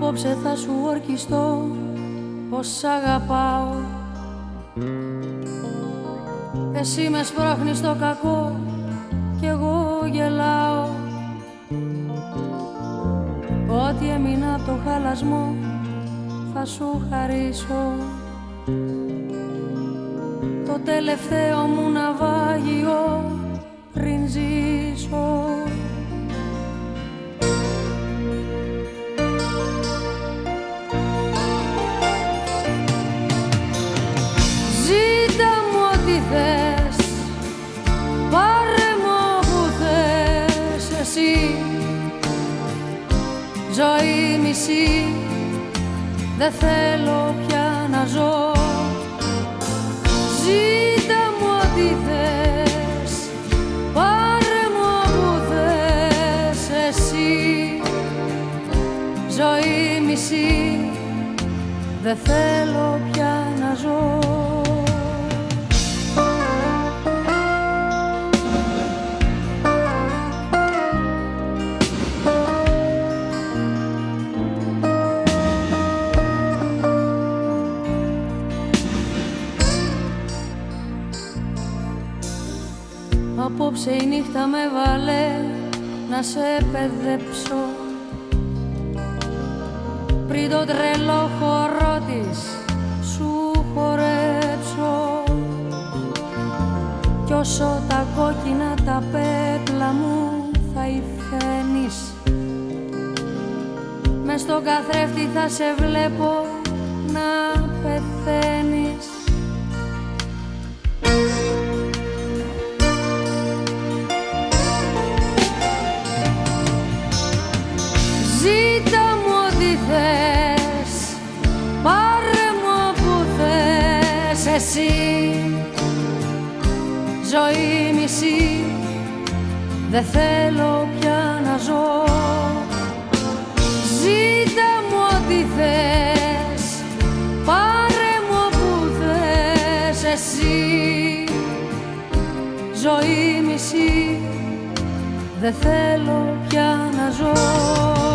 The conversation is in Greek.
Απόψε θα σου ορκιστώ πως σ' αγαπάω. Εσύ με σπρώχνεις στο κακό κι εγώ γελάω. Ό,τι έμεινα από το χαλασμό θα σου χαρίσω. Το τελευταίο μου ναυάγιο πριν ζήσω Ζωή μισή. Δεν θέλω πια να ζω. Ζήτα μου ό,τι θες Πάρε μου όπου θες εσύ. Ζωή μισή Δεν θέλω πια να ζω Απόψε η νύχτα με βάλε να σε παιδέψω. Πριν το τρελό χορό της σου χορέψω. Κι όσο τα κόκκινα τα πέπλα μου θα υφαίνεις μες στο καθρέφτη θα σε βλέπω να πεθαίνεις εσύ Ζωή μισή Δεν θέλω πια να ζω. Ζήτα μου ό,τι θες Πάρε μου όπου θες εσύ. Ζωή μισή δεν θέλω πια να ζω